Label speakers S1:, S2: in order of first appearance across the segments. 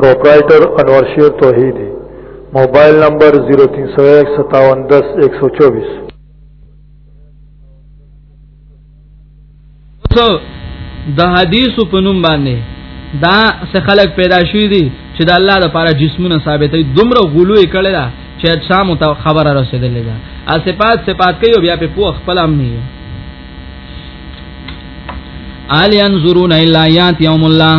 S1: پروپرائیٹر انور شیر توحیدی موبایل نمبر 03015710124
S2: د حدیث په نوم باندې دا څه خلق پیدا شوی دي چې د الله لپاره جسمونه ثابتې دومره غلوې کړي دا چې اجسام ته خبره رسیدلې ده ا صفات صفات کوي بیا په پوخ خپل هم نه آل ينظرون الا يات يوم الله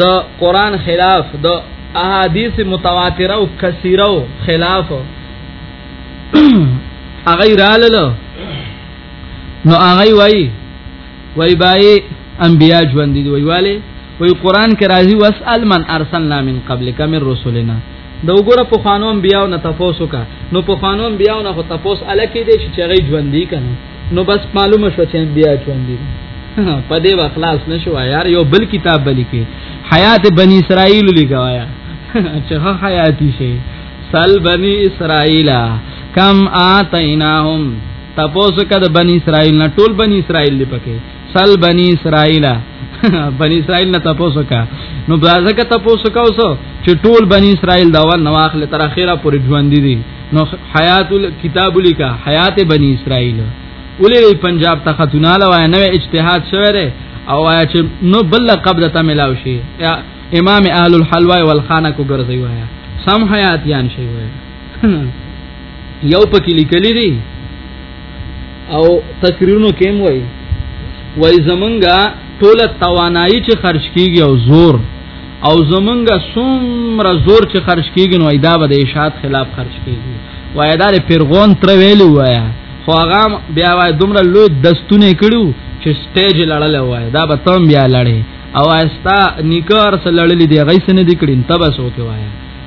S2: د قران خلاف د احادیث متواتره او کثیره خلاف هغه رالل نو هغه وای وای بای انبیا ژوند دی وای والے وای قران کې راځي واسال من ارسلنا من قبلک من رسولنا د وګوره په خانوم بیاو نه تاسو کا نو په خانوم بیاو نه خو تاسو الکه دې چې هغه ژوند دی کنه نو بس معلومه شو چې انبیا چون دي په دې واخلاص نشو یار یو بل کتاب بلیکي حیات بنی اسرائیل لیکوایا چې ها حیاتی شي سل بنی اسرائیل کم آتیناهم تپوس کده بنی اسرائیل نه ټول بنی اسرائیل لپکه سل بنی اسرائیل بنی اسرائیل نه تاسو کا نو ځکه تاسو کا اوسو چې ټول بنی اسرائیل دا ول نواخله تر اخره پورې ژوند دي نو حیات الكتاب لیکا حیات بنی اسرائیل ولې پنجاب ته خاتونه لوي نو اجتهاد شوه ره او آیا چې نو بل قبضه ته ملاو شي امام اهل الحلوا والخانه کو ګرځي وایا سم حیات یان شي وایا یو پکې لیکلي دي او تقریرونو کې هم وایي وای زمونږه ټوله توانایی چې خرج کیږي او زور او زمونږه څومره زور چې خرج کیږي نو ایدا به د اشاعت خلاف خرج کیږي وای دا پیرغون تر ویلو وای خو هغه بیا وای دومره لوی دستونه کړو چې سټیج لړل وای دا به تم بیا لړې او استا نیکار سره لړلې دی غیسنه دکړین تبسو کې وای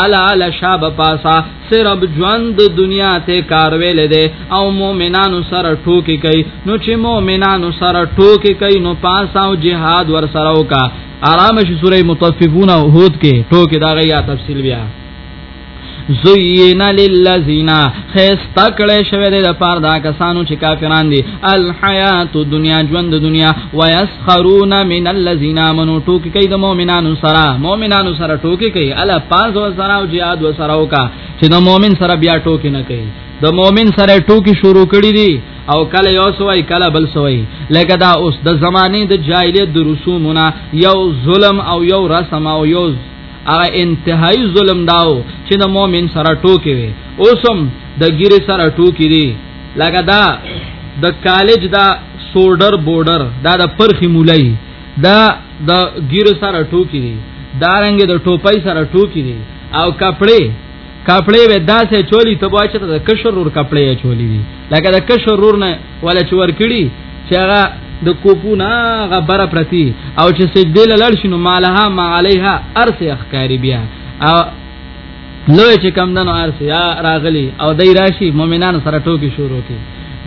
S2: الا الا شاب پاسا صرف ژوند د دنیا ته کار ویل دي او مؤمنانو سره ټوکی کوي نو چې مؤمنانو سره ټوکی کوي نو پاسا او جهاد ور سره وکا آرام شي سوره متففون او هود کې ټوکی دا غیا تفصیل بیا زینا للذین خستا کړه شوی د پاره دا کسانو چې کافران دي الحیات الدنیا ژوند دنیا ویس خرون من الذين امنوا ټوکی کوي د مؤمنانو سره مؤمنانو سره ټوکی کوي الا پاز و سره او jihad و سره وکا چې د مؤمن سره بیا ټوکی نه کوي د مؤمن سره ټوکی شروع کړي دي او کله یو سوای کله بل سوای لکه دا اوس د زمانه د جاهلیت د رسومونه یو ظلم او یو رسم او یو هغه انتهایی ظلم داو چې د مؤمن سره ټوکی وي اوسم د ګیره سره ټوکی دی لکه دا د کالج دا سولډر بورډر دا د پرخي مولای دا د ګیره سره ټوکی دی دارنګ د ټوپۍ سره ټوکی دی او کپڑے کپړې به داسې چولی ته وای چې د کشر ور کپړې چولی دي لکه د کشر ور نه ولا چې ور کړی چې هغه د کوپونه غبره پرتی او چې سجده لړ شنو مالها ما علیها ارس اخکاری بیا او لوی چې کم دنو ارس یا راغلی او دای راشي مؤمنانو سره ټوکی شروع کی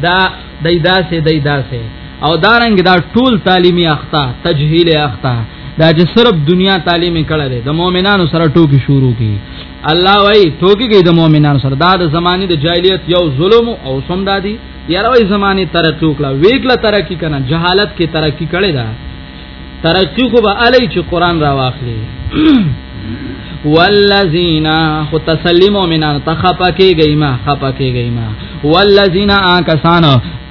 S2: دا دای داسې دای داسې او دارنګ دا ټول تعلیمی اختا تجهیل اختا دا چې صرف دنیا تعلیم کړه ده د مؤمنانو سره ټوکی شروع کی الله وای ټوکی کوي د مؤمنانو سره دا د زمانه د جاهلیت یو ظلم او سم دادی یاره وای زمانه ترقی وکړه ویګله ترقی کنه جهالت کې ترقی کړي دا ترقی خو به علی چې قران را واخلي والذین خو تسلیم مؤمنان تخپکه گئی ما خپکه گئی ما والذین آکسان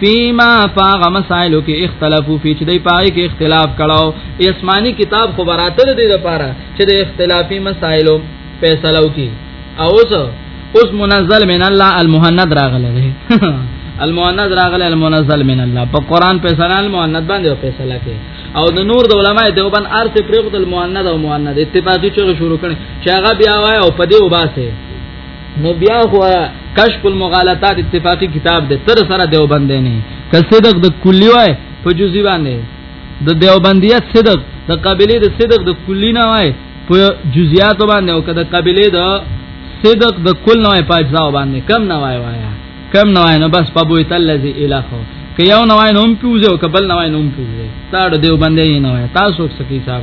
S2: فیما فاغ مسائلو کې اختلافو فی چې دی پای کې اختلاف کړهو اسماني کتاب خو براتل دی لپاره چې د اختلافي مسائلو فیصله وکي او اوس اوس منزل من الله المهند راغله دی المهند راغله المنزل من الله په قران فیصله المهند باندې فیصله کوي او د نور د علماء دیوبند ارث پرغد المهند او مهند اتفاقی چې شروع کړي چې هغه بیا وای او په دې وباسه نو بیا خو کشف المغالطات اتفاقی کتاب دی تر سره دیوبند نه که صدق د کلی وای په جزئی باندې د دیوبندیت صدق د قبيله د صدق د کلی نه وای په جزئیات باندې او که د قبيله د صدق د کل نه وای په اجزا باندې کم نه وای وایا کم نه وای نو بس په بوت الذی الہو که یو نه وای نو هم پیوځو که بل نه وای نو هم پیوځو تاړو دیوبندې نه وای تاسو څه کی حساب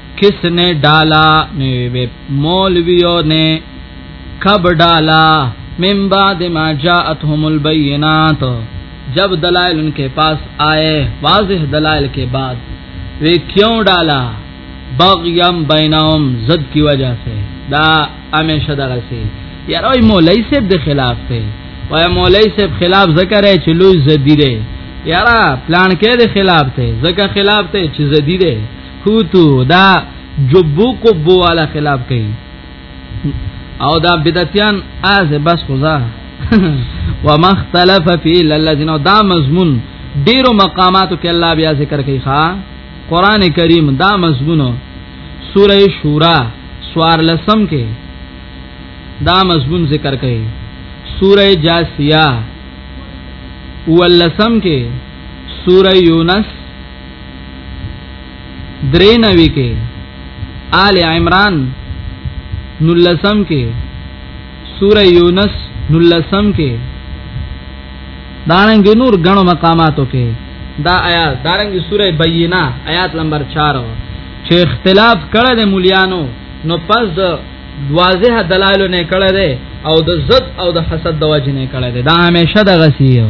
S2: کس نے ڈالا نوی مولویو نے کب ڈالا من بعد ما جاءتهم البینات جب دلائل ان کے پاس آئے واضح دلائل کے بعد وی کیوں ڈالا بغیم بینهم زد کی وجہ سے دا ہمیشہ دغه سي یاره وای مولای صاحب د خلاف ته وای مولای صاحب خلاف ذکر ہے چې لوی زدی دی یاره پلان کې د خلاف ته ذکر خلاف ته چې زدی دی کوتو دا جبو کو بو والا خلاف کوي او دا بدعتيان از بس خدا وما اختلف فی الذین دا مضمون ډیرو مقاماتو کې الله بیا ذکر کوي ښا قران کریم دا مضمون سوره شورا سوار لسم کې دا مضمون ذکر کوي سوره جاسیه ولسم کې سوره یونس درې نوي کې آل عمران نلسم کې سوره یونس نلسم کې دارنګ نور غنو مقاماتو کې دا آیات دارنګ سوره بینه آیات نمبر 4 چې اختلاف کړه د مولیانو نو پس د واضح دلایل نه کړه ده او د زد او د حسد د وجه نه کړه ده دا همیشه د غسیو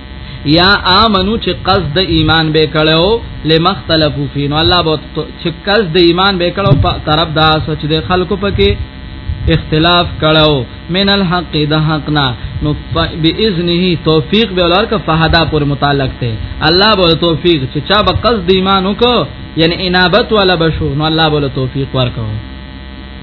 S2: یا امنو چې قصد ایمان به کړو لمختلفو فی نو الله بو چې قصد ایمان به کړو په طرف دا سوچ دې خلکو پکې اختلاف کړو من الحق د حقنا نو باذنه توفیق به ولر ک فهدا پر متعلق ته الله بو توفیق چې چا به قصد ایمان وکړو یعنی انابت ولا بشو نو الله بوله توفیق ورکو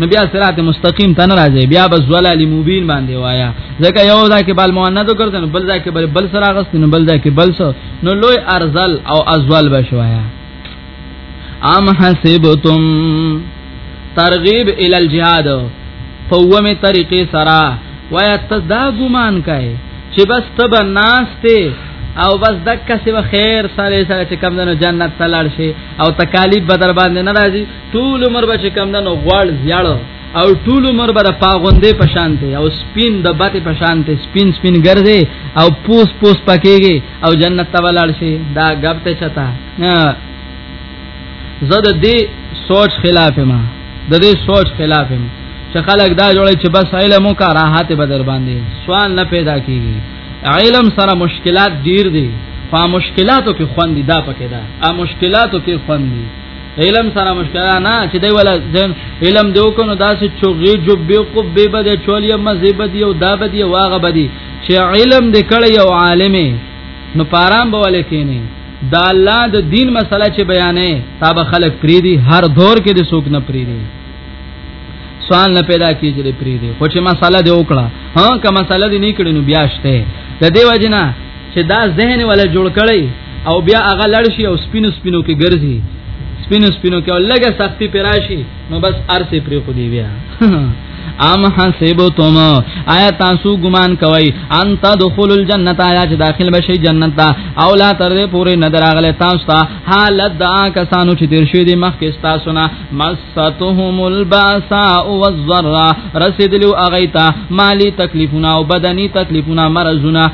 S2: نو بیا صراط مستقیم ته ناراضه بیا بس ولا لمبین باندې وایا ځکه یو ځای کې بل مؤنث وکړتن بل ځای کې بل بل سره غستن بل ځای کې بل سره نو لوی ارزل او ازوال بشوایا ام حسبتم ترغیب ال الجهاد فومه طریقې سرا وایا تدا ګمان کای چې بس تب ناشته او بس دک سی خیر سره سره چې کم دنو جنت تلل شي او تکالیف بدر باندې ناراضي ټول عمر به کم نه نو غوړ زیړ او ټول عمر به پاغوندې پشانته او سپین د باته پشانته سپین سپین ګرځي او پوس پوس پکېږي او جنت ته ولاړ شي دا غب ته چتا زده دې سوچ خلاف ما د دې سوچ خلاف ما چې خلک دا جوړي چې بس علم او کاراحت به در باندې سوال نه پیدا کیږي علم سره مشکلات ډیر دي خو مشکلاتو کې خوندې دا پکې دا ا مشکلاتو کې خوندې علم سره مشکل نه چې دی ولا ځین علم دی وکړو داسې چوغي جوبې کو به بده چولیا مزيبه دی او دا بدی واغه بدی چې علم دې کړی او عالم نو پارام به ولې کینی دا الله د دین مسله چې بیانې تاب خلق پری دی هر دور کې د سوک نه پری دی سوال نه پیدا کیږي پری دی خو چې مسله دی وکړه ها که مسله دی نه کړی نو بیا شته د دې وجنه چې دا ذهن ولا جوړ کړي او بیا هغه لړ شي او سپینو سپینو کې ګرځي سپینو سپینو کې لګه سختی پراشي نو بس ارسه پرې خو دی بیا ام حسبتم آیا تاسو ګمان کوي ان تدخل الجنه آیا چې داخل بشي جنت ته او لا تر دې پورې نظر اغله تاسو ته حالت دا کسانو چې تیر شوی دي مخکې تاسو نه مستهم الباساء والضراء رسیدلو اغیتا مالی تکلیفونه او بدني تکلیفونه مرزونه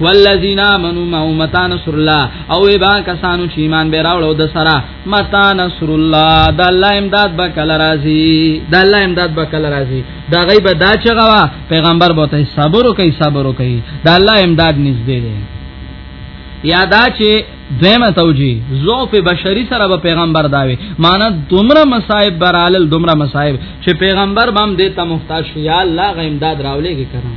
S2: والذین آمنوا ما متا نصر الله او با کسانو چې ایمان به راوړو د سره متا نصر الله د الله امداد به کله راځي د الله امداد به کله راځي دا غیب دا چغوا پیغمبر بوته صبر وکي صبر وکي د الله امداد نږدې دی یادا چې دیمه توجی ضعف بشری سره به پیغمبر داوي معنی دومره مصائب برالل دومره مصائب چې پیغمبر بم دې ته محتاج یا الله غیمداد راولېږي کړم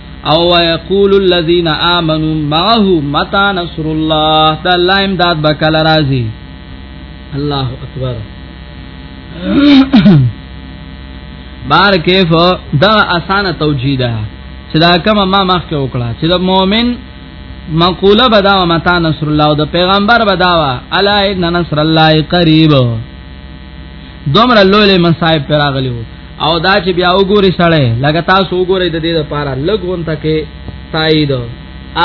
S2: او ويقول الذين امنوا معه متى نصر الله دا الله امداد بکل راضي الله اکبر بار کیف دا اسانه توجیه ده چې دا کوم ما مخ کې وکړه چې د مؤمن مقوله بداوه متا نصر الله او د پیغمبر بداوه الا ان نصر الله قریب دومره لوی لوی مصائب پر راغلی وو او دا چې بیا وګوري سړی لکه تاسو وګورئ د دې لپاره لګون تکې تایید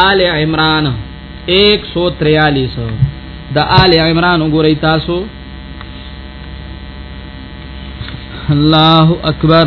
S2: آل عمران 143 د آل عمران وګورئ تاسو الله اکبر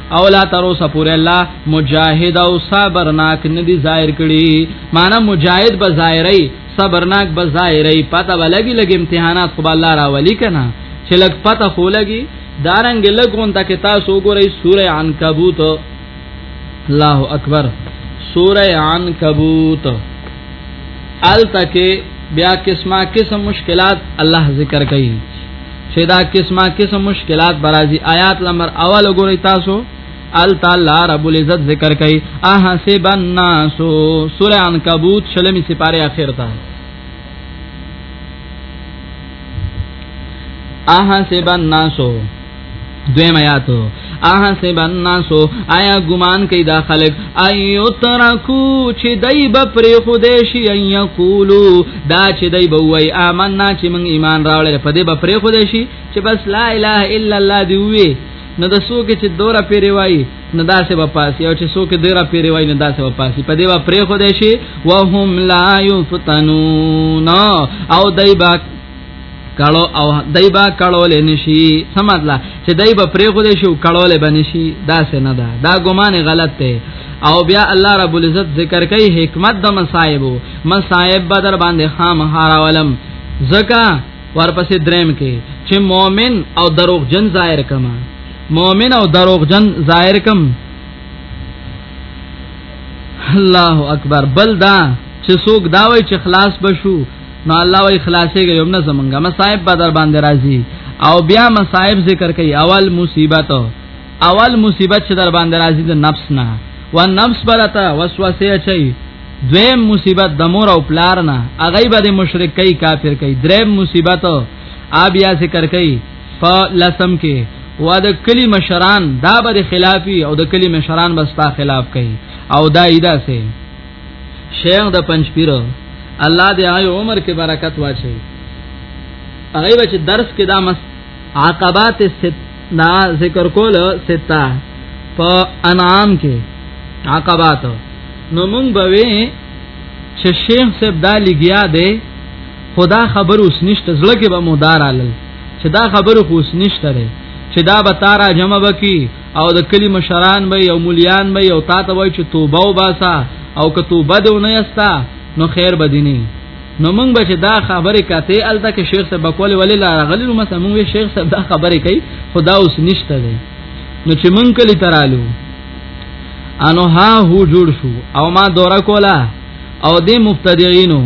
S2: او لا تر اوسه پورې الله مجاهد او صبرناک ندي ظاهر کړي معنی مجاهد به ظاهري صبرناک به ظاهري پته ولګي لګي امتحانات خو الله راولي کنه چې لګ پته خو لګي دارنګ لګون تک تاسو وګورئ سوره عنکبوت الله اکبر سوره عنکبوت ال تک بیا قسمه قسم مشکلات الله ذکر کوي چې دا قسمه قسم مشکلات برازي آیات لمر اول ګوري تاسو ال تعالی رب العزت ذکر کوي احسب الناس سوره عنکبوت شلمی سپاره اخر ته احسب الناس دویم آیات اها سب الناس آیا ګمان کوي دا خلک ایو ترکو چې دای به پر خوده شي یقولو دا چې دای به وای آمنا چې موږ ایمان راوړل په دې به پر خوده شي چې بس لا اله الا الله دی وی نو د سوک چې دوره پیری وای نه داسې به پاسي او چې سوک دوره پیری وای نه داسې به پاسي په دې به پر خوده شي وهم لا یفتنون او دای به کړو او دایبا کړول نشي سمدلا چې دایبا پرې خو دې شو کړول به نشي دا څه نه ده دا ګمان غلط دی او بیا الله رب العزت ذکر کوي حکمت د مصائب مصائب بدر باندې خام هاراولم زکا ورپسې دریم کې چې مؤمن او دروغ جن ظاهر کما مؤمن او دروغ جن ظاهر کم الله اکبر بل دا چې څوک دا وای چې خلاص بشو نو الله وی خلاصې ګیوم نه زمونږه مصائب به در باندې راځي او بیا مصائب ذکر کوي اول مصیبت اول مصیبت چې در باندې راځي د نفس نه و نفس برته وسوسه اچي دویم مصیبت د مور او پلار نه اغه به د مشرک کوي کافر کوي دریم مصیبت آبیا ذکر کوي په لسم کې و د کلی مشران دا به خلافي او د کلی مشران بستا خلاف کوي او دا ایدا سه شیخ د پنځپیر الله دې آی عمر کې برکت واچي هغه بچ درس کې دا مس عقبات ست دا ذکر کول ستا په انعام کې عقبات نو مونږ به وې چې شیخ صاحب دا لګیا دی خدا خبر اوس نشته زړه کې به مودار علل چې دا خبر خو اوس نشته چې دا به تارا جمع بکی او د کلی مشران به یو مليان به یو تا ته وای چې توبه وباسا او که توبه دې نه یستا نو خیر بدینی نو موږ به چې دا خبره کته الته کې شیخ صاحب کول ولې لا غلی نو مثلا موږ شیخ صاحب دا خبره کوي خدا اوس نشته دی نو چې موږ کلی ترالو انو ها هو جوړ شو او ما دورا کولا او دې مفتدیینو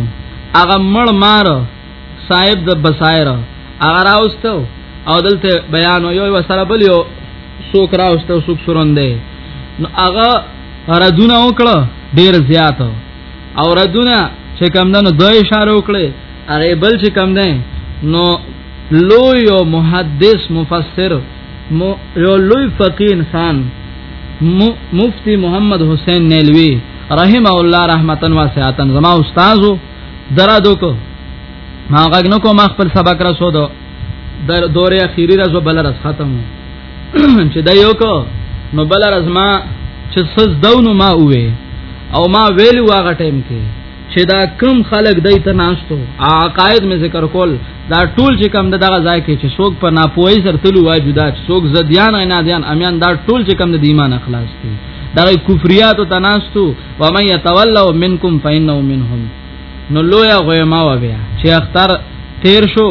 S2: هغه مړ مار صاحب د بصائر هغه راوستو او دلته بیان یو یو سره بل یو سوک راوستو سوک سرنده نو هغه ردونه وکړه ډیر زیات او ردونه چې کم ده نو د اشاره وکړي هغه بل چې کم ده نو لوی او محدث مفسر یو لوی فقيه انسان مفتی محمد حسین نیلوی رحمه الله رحمتن واسعتن زما استادو درا دوکو ما غږ نو کوم خپل سبق را سو دو در دوره اخیری را زو بل راز ختم چې دا یو کو نو بل راز ما چې سز دونو ما وې او ما ویل واغه ټیم کې چې دا کم خلک دای ته ناشتو عقاید می ذکر کول دا ټول چې کم دغه ځای کې چې څوک په ناپوهی سره تلو وای جدا څوک زديان نه ديان اميان دا ټول چې کم د ایمان اخلاص دي دا کفریات او تناستو ومن يتولوا منكم فانه منهم نو لویا غویما و بیا چې اختر تیر شو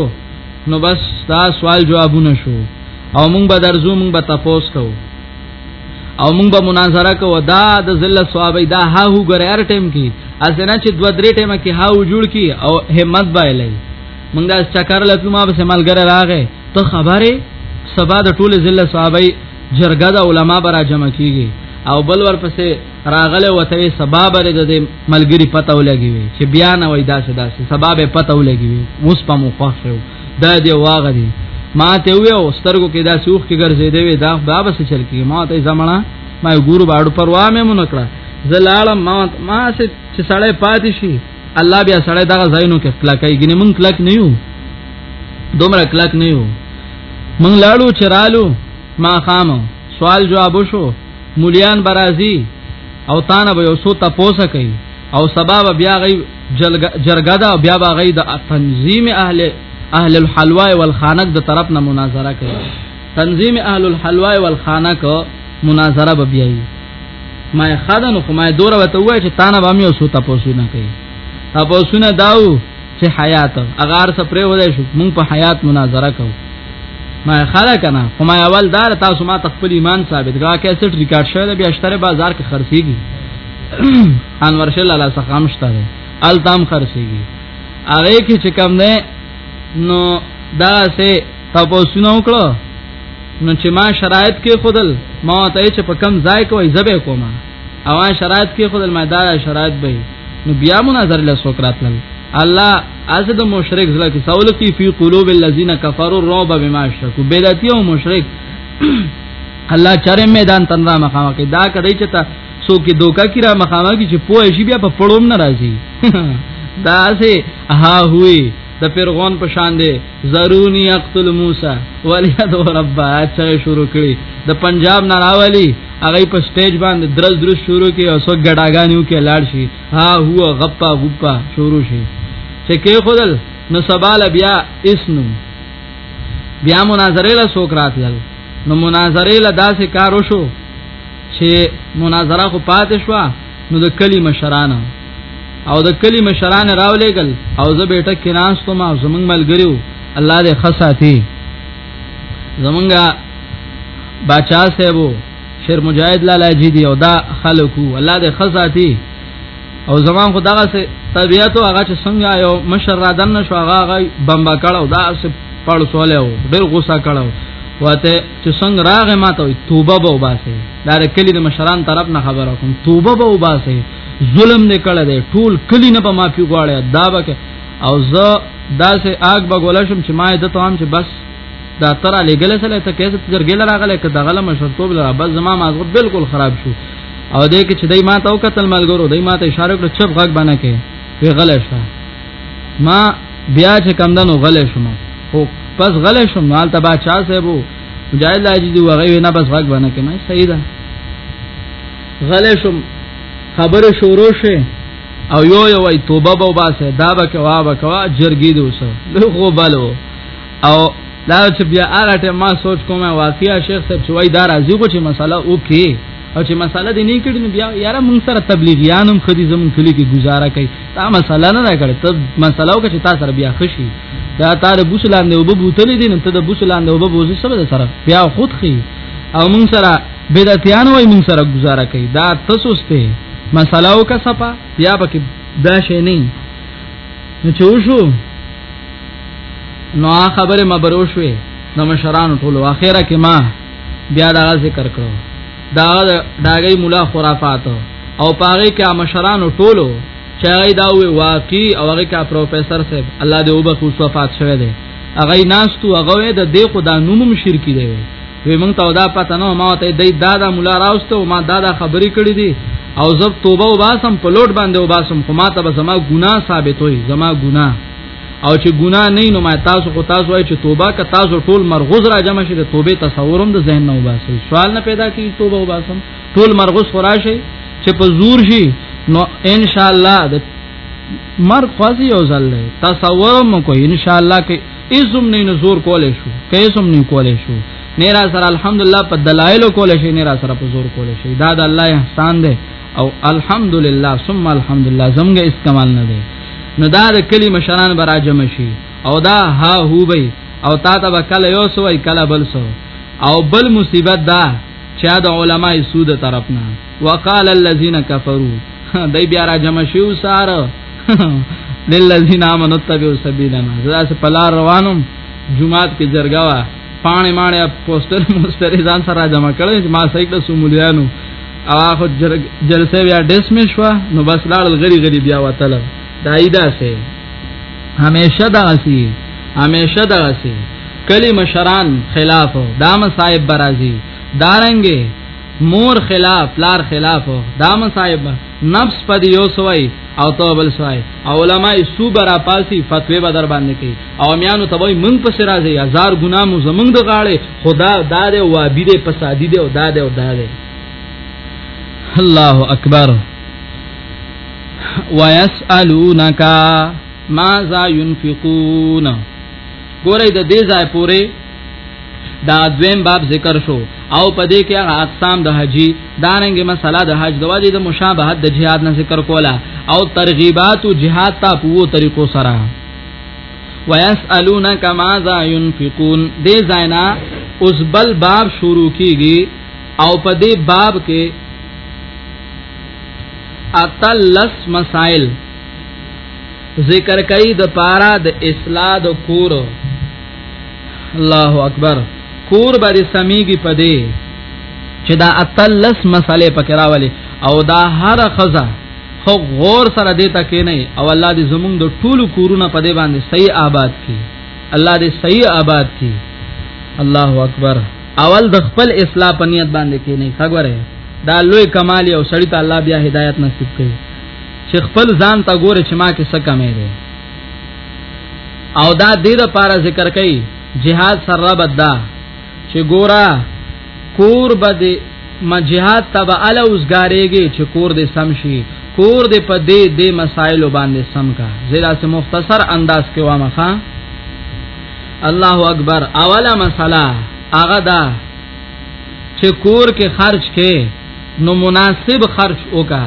S2: نو بس دا سوال جوابونه شو او مونږ به درځو مونږ به تپوس کوو او مونږ به مناظره کوو دا د ذلت ثواب دا ها هو ګره هر ټیم کې اسنه چې دو درې ټیمه کې ها و جوړ کی او همت بایلې مونږ دا چکر لته ما به سمال ګره راغې ته خبره سبا د ټوله ذلت ثواب جرګه د علما برا جمع کیږي او بل ور پسې راغله وته وی سبب لري د ملګری پته ولګي وی چې بیا نه وای داسې داسې سبب پته ولګي وی اوس په مو خوښ شو دا دی واغ دی ما ته وی او سترګو کې داسې اوخ کې ګرځې دی وی دا بابا سره چل کې ما ته زمانہ ما ګورو باړو پروا مې مونږ کړه زلالم ما ما سه چې سړی پاتې شي الله بیا سړی دغه ځایونو کې کلا کوي ګنې مونږ کلک نه یو دومره کلک نه یو مونږ لاړو چرالو ما خامو سوال جواب وشو مليان برازي او تانه به یو سو تپوسه کوي او سبب بیا غي جرګه دا بیا به غي د تنظیم اهل اهل الحلوا والخانق د طرف نه مناظره کوي تنظیم اهل الحلوا والخانق مناظره به بیا ما خدانو خو ما دوره وته وای چې تانه به مې وسو تپوسونه کوي تپوسونه داو چې حیات اغار سپره ودی شو مونږ په حیات مناظره کوو ما خاله کنه خو ما اول دار تاسو ما خپل ایمان ثابت غا کیسټ ریکارډ شوی دی بیا شتره بازار کې خرڅيږي انور شل الله څخه مشته دی التام خرڅيږي هغه کې چې کم نه نو دا سه تاسو نو کړو نو چې ما شرایط کې خودل ما ته چې په کم ځای کوي زبې کومه او شرایط کې خود المدار شرایط به نو بیا مناظر له سوکرات لن الله ازد مشرک زړه کې سوال کې فی قلوب الذین کفروا الرعب بما اشرکوا بدعتی او مشرک الله چرې میدان تن را مخامه کې دا کړی چې تا سو کې دوکا کی را مخامه کې چې پوه شي بیا په پړوم ناراضي دا سه ها هوی د پیرغون په شان دی زرونی اقتل موسی ولیدو رب اچھا شروع کړي د پنجاب نه راولي هغه په سټیج باندې درز درز شروع کړي او سو ګډاګانیو کې لاړ شي ها هو غپا غپا شروع شي چې کې خدل نو سبال بیا اسنو بیا مناظره له سوکرات لل نو مناظره له داسې کار وشو چې مناظره خو پاتې شو نو د کلی مشرانو او د کلی مشران راولېګل او زه بیٹه کې ناستو ما زمنګ ملګریو الله دې خصاتی زمنګا بچا سیبو شیر مجاهد لالا جی دی او دا خلکو الله دې خصاتی او زمان خو دغه سه طبيعت او هغه چې څنګه یو مشر را دن شو هغه هغه بمبا کړو دا سه پړ سوله او ډېر غوسه کړو وته چې څنګه راغې ماته توبه به وباسه دا کلی د مشران طرف نه خبره کوم توبه به وباسه ظلم نه کړه دې ټول کلی نه په معافي غواړي دا بکه او زه دا سه آګ بغول شم چې ما دې ته هم چې بس دا تر علی ګل سره ته کیسه تجرګل راغله ک دغه له مشرتوب لا بس زما مازغه بالکل خراب شو او دې کې چې دای ما ته وکتل ملګرو دای ما ته اشاره کړ چپ غږ باندې کې وی غل شو ما بیا چې کم دنو غل شم او پس غل شم مال تبا چا سه بو مجاهد لاجی دی وغه نه بس غږ باندې کې ما سیدا غلې شم خبره شروع شي او یو یو وای توبه به وباسه دا به کوا به کوا جرګې دی وسه له خو بالو او دا چې بیا اراټه ما سوچ کومه واقعیا شیخ صاحب چې وای دا راځي کو چې مسله او کې او چې مسله دې نه کړي نو بیا یاره مونږ سره تبلیغیان هم خدي زمون کلی کې گزاره کوي دا مسله نه نه کړي ته مسله وکړي تا سره بیا خوشي دا تار بوسلان دی وب بوتل دي نو ته د بوسلان دی وب بوزي سره سره بیا خود خي او مونږ سره بدعتيان وای مون سره گزاره کوي دا تسوسته مساله او کا صفه یا پکې دا شی نه نو چې وشو نو خبره مبرو شوې د مشرانو ټول اخره کې ما بیا دا ذکر کړو دا داګي مولا خرافات او پاره کې مشرانو ټولو چای دا وی واقعي او هغه کا پروفیسور صاحب الله دې وبخښو وفات شوه دی هغه ناستو هغه د دې خدا نومم شرکی دی وی مونږ ته دا پته نه ما ته دای دا دا مولا راوسته او ما دا دا خبرې کړې دي او زب توبه او باسم په لوټ باندې او باسم خو ما ته به زما ګنا ثابت وي زما ګنا او چې ګنا نه نو ما تاسو خو تاسو وای چې توبه ک تاسو ټول مرغوز را جمع شي د توبه تصورم د ذهن نه وباسي سوال نه پیدا کی توبه وباسم ټول مرغوز خوراشي چې په زور شي نو ان شاء الله مرګ خوازي یو ځل دی تصور مو کو ان شاء الله کې ایزم نه نزور کولې شو کیسم نه کولې شو نه را سره الحمدلله په دلایل کولې شي نه را سره په زور کولې شي دا د الله احسان دی او الحمدلله ثم الحمدلله زمګ اس کمال نه دی نو دا د کلی مشران براجم شي او دا ها هو بي او تا ته کله یو سوې کله بل سو او بل مصیبت دا چا د علماء سود طرف نه وقال الذين كفروا دای بیا را جمع شو سار للذین آمنوا تبعوا سبیلنا زدا سے پلار روانم جمعات کې جرګه وا پانه مانه پوسټر مستر ځان سره جمع کړل چې ما سیکړه سومولیانو او هغه جلسه بیا ډیسمش وا نو بس لاړ غری غری بیا وتل دایدا سه همیشه دا اسی همیشه دا اسی کلی مشران خلاف دا مصائب برازي دارنګي مور خلاف لار خلاف دا مصائب نفس په دی یو سوای او تو بل سوای علماء صوبر پاسی فتوی به در باندې کوي او میانو تبوی مونږ په سر راځي هزار ګنا مو زمونږ د غاړه خدا دار او عبید په سادی دی او داد او داد الله اکبر ويسالونك ماذا ينفقون ګورې د دې ځای پورې دا دویم باب ذکر شو او پدې کې هغه اقسام د حجي دانګ مسله د حج د واجب د مشابهت د جهاد نه ذکر کولا او ترغیبات او جهاد ته په طریقو سره ويسالونك ماذا ينفقون دې زینا اوس بل باب شروع کیږي او په دې باب کې اتلس مسائل ذکر کوي د پارا د اصلاح د کور الله اکبر کور باندې سميږي پدې چې دا اتلس مسالې پکې راولي او دا هر خزه خو غور سره دې تکې نه او الله دې زمونږ د ټولو کورونه پدې باندې صحیح آباد کړي الله دې صحیح آباد کړي الله اکبر اول د خپل اصلاح په نیت باندې کې نه خبره دا لوی کمال او سړی ته الله بیا هدایت نصیب کړي چې خپل ځان ته ګوره چې ما کې څه کمې ده او دا دې د پاره ذکر کړي جهاد سره بدا چې ګورا کور بده ما جهاد تبع ال اوسګارېږي چې کور دې سم شي کور دې په دې دې مسائل باندې سم کا زیرا سے مختصر انداز کې وامخه الله اکبر اوله مسله هغه دا چې کور کې خرج کې نو مناسب خرج وکا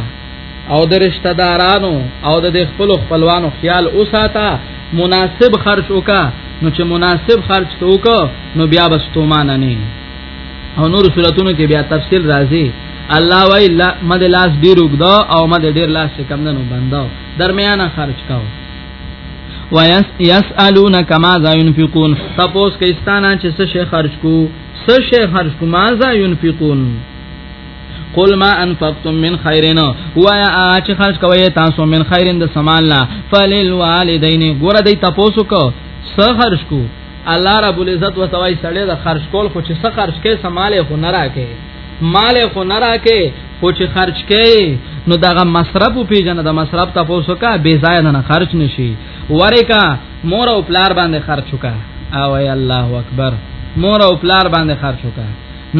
S2: او د رشتہ دارانو او د خپل خپلوانو خیال اوساته مناسب خرج وکا نو چې مناسب خرج ته وکا نو بیا بس تومان نه او نور صورتونو کې بیا تفصیل راځي الله وای مد لاس ډیر وګدا او مد ډیر لاس کم نه بنداو درمیانه خرج کاو ويسالون كما ذا ينفقون تپوس کیستانه چې څه شي خرج کو څه شي خرج کو ما ذا ينفقون قل ما انفقتم من خيرن وایا اچ خرج کوي تاسو من خيرن د سامان لا فللوالدين ګور دې تاسو کو څه خرج کو الله رب العزت وتوي سړی د خرج کول خو چې څه خرج کې سماله خو نه راکې مال خو نه راکې خو چې خرج کړي نو دغه مصرف پیژنه د مصرف تاسو کا بے ځای نه خرج نشي ورکا مور او پلار باندې خرج وکا او ای الله اکبر مور او پلار باندې خرج وکا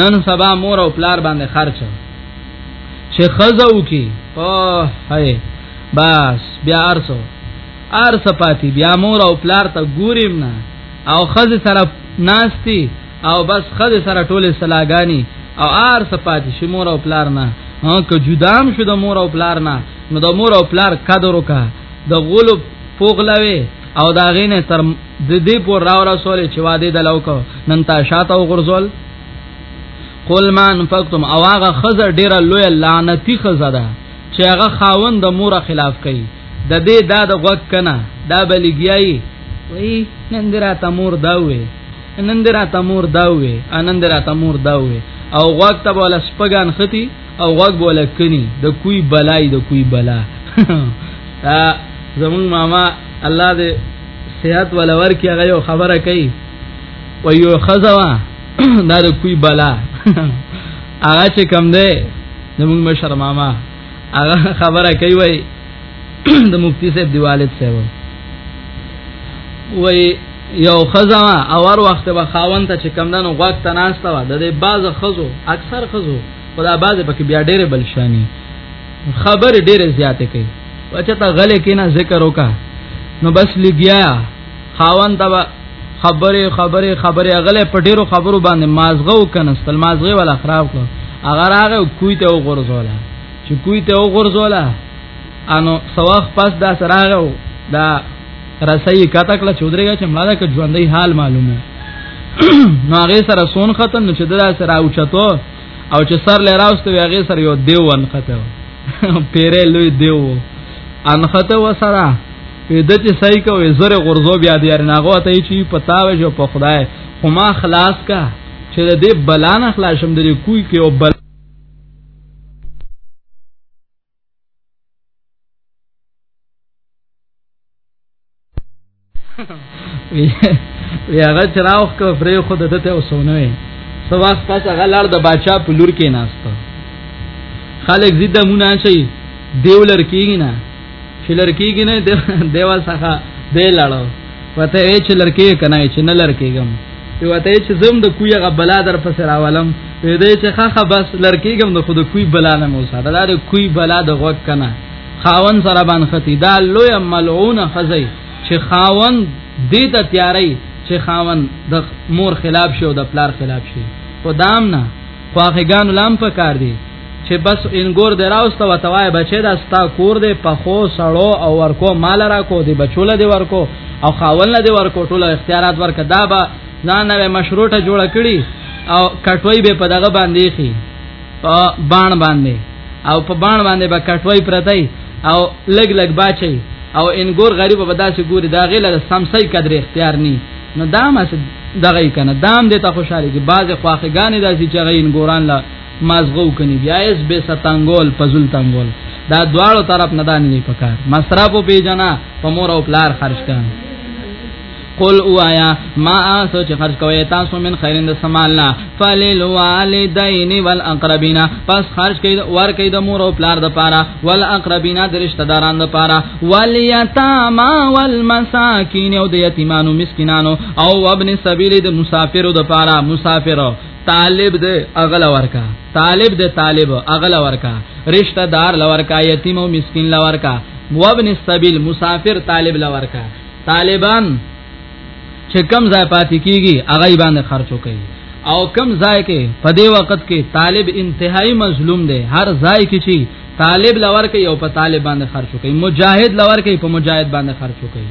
S2: نن سبا مور او پلار باندې خرج چې خزو کی اوه هاي بس بیا ارسو ارسه پاتی بیا مور او پلار ته ګوریم نه او خزه سره ناشتي او بس خدای سره ټوله سلاګانی او آر سپاتې شي مور او پلار نه ها که جدام شو د مور او پلار نه نو د مور او پلار قدر وکا د غلو پوغلوي او دا غینه تر د دې پور راو رسول چې واده د لوکو نن تا شاته وغورځول قل ما انفقتم او هغه خزر ډیره لوی لعنتی خزر ده چې هغه خاوند د مور خلاف کوي د دې دا د غوږ کنه دا بلګیایي وای نن درا ته مور دا وې نن درا تمور دا وې انن درا تمور دا وې او غوږ ته بوله سپګان ختی او غوږ بوله کني د کوی بلای د کوی بلا دا زمون ماما الله دې صحت ولا ورکی هغه یو خبره کوي و یو خزوا دا د کوی بلا هغه چې کم ده زمون مشر ماما هغه خبره کوي وای د مفتی صاحب دی والد صاحب وای یو خزا او ور وخت به خاون ته چې کم دنو غوږ ته ناشته و د دې باز خزو اکثر خزو خدا باز پکې بیا ډېر بلشانی خبر ډېر زیاتې کوي بچته غلې کینا ذکر وکا نو بس لګیا خاون ته خبره خبره خبره غلې پټیرو خبرو باندې مازغه وکنه ستل مازغه ولا خراب کړ اگر هغه کوی ته وګورځولا چې کوی ته وګورځولا انو سواخ پس دا سراغه دا رسي کته کله چودريږي چې مړه ده که ژوندۍ حال معلومه نو هغه سره سون ختم نو چې دا سره او چتو او چې سر لې راوستو هغه سره یو دیوان خته پیره لوی دیو ان خته و سره د چې صحیح کوي زره غرزو بیا دی ناغه ته چی پتاوي جو په خدای خو ما خلاص کا چې د دې بلان خلاصم د کوی کې او بل وی هغه چراوخ کو پرې خود دته اوسونه سو وخت پس هغه لار د باچا په لور کې ناشته خلک زیاده مونږه شي دیولر کیږي نه شلر کیږي نه دیوال څخه دی لاړو وته یې چې لړکې کنه چې نه لړکېګم وته یې چې زم د کوی غ بلا در پس راولم وې دې چې خخه بس لړکېګم د خود کوی بلا نه مو ساده دا د کوی بلا د غوږ کنه خاون سره باندې ختی دا لوی ملعون خزی چې خاون دې ته تیاری چې خاون د مور خلاف شي او د پلار خلاف شي خدام نه خواخګان لام په کار دی چې بس انګور دراوسته وتوای بچی دا ستا کور دی په خو سړو او ورکو مال را کو دی بچول دی ورکو او خاول نه دی ورکو ټول اختیارات ورک دا به ځان نوې مشروطه جوړ کړي او کټوي به په دغه باندې خي په بان باندې او په بان باندې به کټوي پرتای او لګ لګ باچي او انګور غریب به داسې ګوري دا غیله سمسي قدر اختیار ني نو دا مس دغه کنه دام دې ته خوشاله کې باز خواخګانې داسې چې غین ګوران لا مازغو کني بیا اس به ستنګول پزول تنګول دا دواړو طرف نه دانی نه پکار مصرف او پیجنا په مور او پلار خرج کړه قل اوایا ما اسو چې خرج کوي تاسو من خیرین د سمالنا فلیل والدین والاقربین پس خرج کوي ور کوي د مور او پلار د پاره والاقربین د رشتہ داران د پاره والیتاما والمساکین او د یتیمانو مسکینانو او ابن سبیل د مسافرو د پاره مسافرو طالب دې اغل ورکا طالب دې طالب اغل ورکا رشتہ دار لورکا یتیم او مسکین لورکا وابن السبیل مسافر طالب لورکا طالبان چې کم ځای پاتې کیږي هغه باندې خرچو کوي او کم ځای کې په دې وخت کې طالب انتهایی مظلوم دی هر ځای کې چې طالب لور کوي او په طالب باندې خرچو کوي مجاهد لور کوي په مجاهد باندې خرچو کوي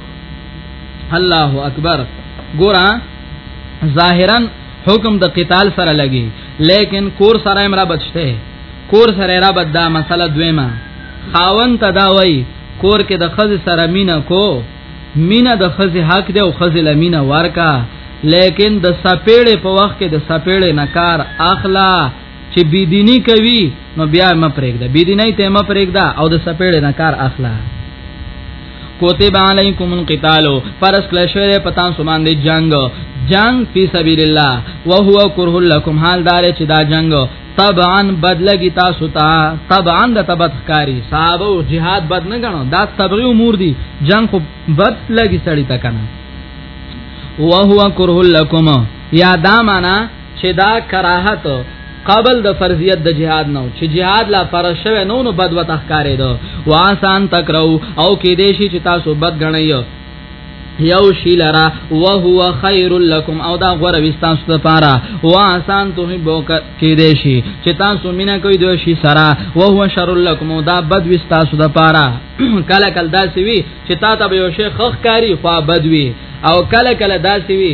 S2: الله اکبر ګورا ظاهرا حکم د قتال سره لګي لیکن کور سره امرا بچته کور سره را بد دا مسله دویمه خاون تداوی کور کې د خز سره مینا کو مینا د خز حق دی او خز لمینا ورکا لیکن د سپېړې په وخت کې د سپېړې نکار اخلا چې بيديني کوي نو بیا م پرېږده بيديني ته م پرېږده او د سپېړې نه کار اخلا کوتب علیکم القتال فرض کله شوی پتان سومان دی جنگ جنگ فی سبیل الله وهو کرہ لکم حال دار چې دا جنگ طبعا بدلګی تاسو ته طبعا د تبت کاری صحابه او jihad بد نه غنو دا تبغی امور دي جنگ خو بد لګی سړی تا کنه وهو کرہ لکم یا دا معنا چې دا کراهت قبل د فرضیت د جهاد نو چې جهاد لا فرض شوه نو نو بد وته ښکارې دو واسان تکرو او کې دې شي چې تاسو بد غنئیو یو شی لرا وهو خیر لکم او دا غره وستان ست پارا واسان تو بو کې دې شي چې تاسو مینا کوي دوی شي سرا وهو شر لکم او دا بد وستان ست پارا کله کله دا سی وی چې تا ته یو شی خخ کاری خو بد وی او کله کله دا سی وی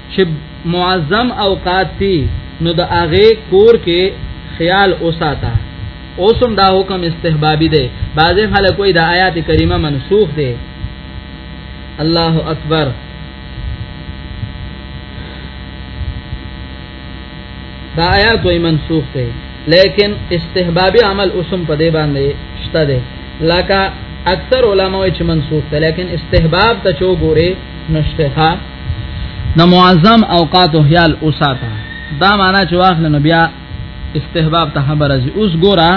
S2: چې معظم اوقات دي نو د هغه کور کې خیال اوساته اوسم دا حکم استحبابي دی بعضی خلک کوئی د آیات کریمه منسوخ دی الله اکبر دا آیات وی منسوخ دی لیکن استحبابي عمل اوسم په دې باندې شته دی لکه اکثر علما وایي چې منسوخ دی لیکن استحباب ته چو ګوره نشته د معظم اوقات خیال اوساته دا معنا چې واخل نو بیا استحباب ته خبر ازي اوس ګورا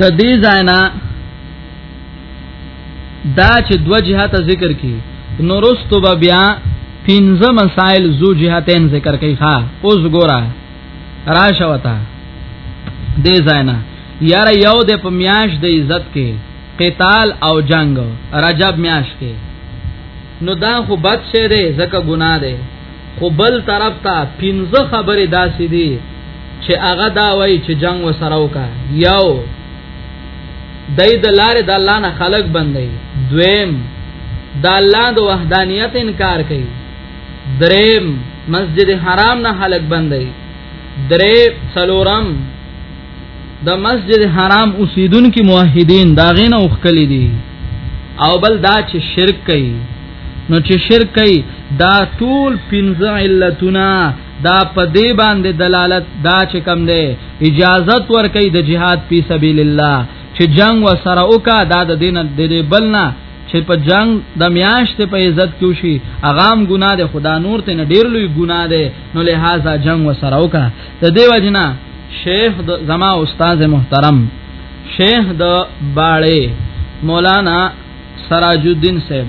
S2: د دې ځاینا دا چې دو جهات ذکر کی نورستو به بیا پنځه مسائل زو جهاتین ذکر کوي ها اوس ګورا راشه وتا دې ځاینا یار یو د پمیاش د عزت کې قتال او جنگ رجب میاش کې نو دا خو بد شه دی زکه ګناه دی خو بل طرف ته پنځه خبره داسې دي چې هغه دا وایي چې جنگ وسره وکا یو دای د لارې د الله نه خلق بندي دویم د الله د وحدانیت انکار کوي دریم مسجد حرام نه خلق بندي درې څلورم د مسجد حرام اوسیدونکو موحدین دا غینه وکړي دي او بل دا چې شرک کوي نو چې شرک کوي دا ټول پنځه علتونه دا په دې باندې دلالت دا چې کم دی اجازت ور کوي د جهاد په سبیل الله چې جنگ و سره وکا دا د دین د دې بلنا چې په جنگ د میاشت په عزت کې شي اغام ګناه ده خدا نور ته نه ډیر لوی ګناه ده نو لہذا جنگ و سره وکا د دې وجنه شیخ د زما استاد محترم شیخ د باړې مولانا سراج الدین صاحب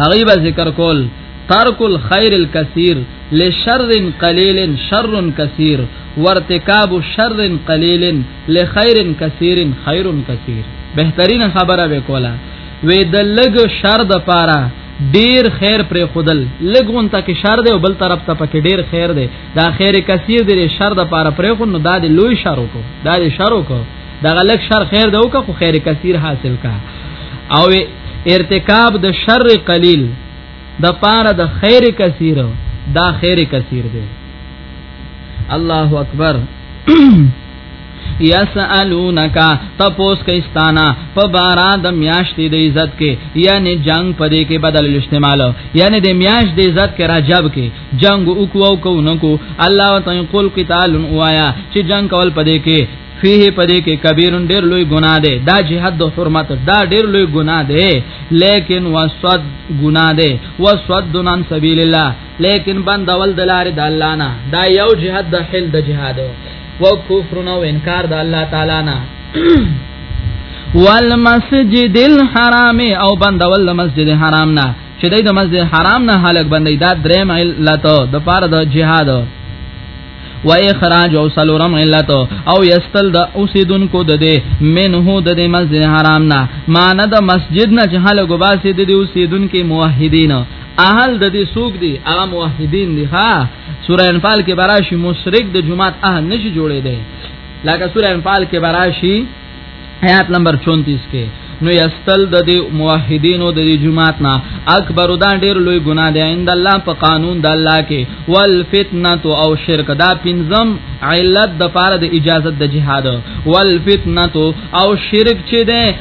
S2: هغه به ذکر کول ترک الخير الكثير لشر قليل شر كثير وارتكاب شر قليل لخير كثير خير كثير بهترین خبره به کوله وې د لګ شر د پاره ډیر خیر پر خودل لګون ته کې شر دی او بل طرف ته پکې ډیر خیر دی دا خیر کثیر دې شر د پاره پرې خو نو دا دې لوی شر وکړو دا دې شر وکړو دا غلک شر خیر دې وکړو خو خیر کثیر حاصل کا او ارتکاب د شر قلیل د پاره د خیر کثیر دا خیر کثیر دې الله اکبر یسالونک تپوس کیستانا په بارا د میاشتې د عزت کې یعنی جنگ پدې کې بدل استعمال یعنی د میاشت د عزت کې راجب کې جنگ وکاو کو نکو الله تعالی قل قتال وایا چې جنگ کول پدې کې فيه پدې کې کبیرن ډېر لوی ګناه ده دا جهاد د حرمت دا ډېر لوی ګناه ده لیکن وسد ګناه ده وسد نن سبیل الله لیکن بندول د لارې د الله نه دا یو جهاد د حل د جهاد او کفر نو انکار د الله تعالی نه والمسجد الحرام او بندول مسجد حرام نه چې د مسجد حرام نه خلق بندي دا درې مایل لته د پاره د جهاد و اخراج او سلورم علت او یستل د اوسیدونکو د دې منه د دې مسجد حرام نه مان د مسجد نه چې هله ګباسي د دې اوسیدونکو موحدین اهل د دې سوق دي هغه موحدین دي ها سوره انفال کې براشي مشرک د جماعت اهل نشي جوړې دي لکه سوره انفال کې براشي آیات نمبر 34 کې نو یستل د دې موحدینو د دې جماعت نه اکبر دا ډیر لوی ګناه دی عند الله په قانون د الله کې والفتنه او شرک دا پنځم علت د پاره د اجازه د جهاد والفتنه او شرک چې ده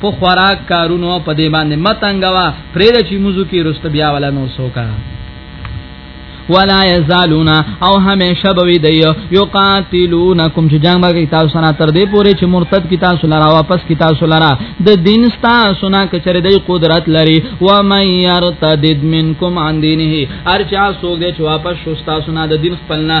S2: په خوراک کارونو په دې باندې متنګوا پرې د چې موضوع کې رست بیا ولا نور سوکا ولا یزالون او همیشه بوي دی یو قاتلونکم چې جنگ به تاسو سره تر دې پورې چې مرتد کی تاسو لرا واپس کی تاسو لرا د دین ستا سنا کچره دی قدرت لري و من يرتد منکم عن دینه ارچا سوګ دې چې واپس شو تاسو نه د دین خپلنا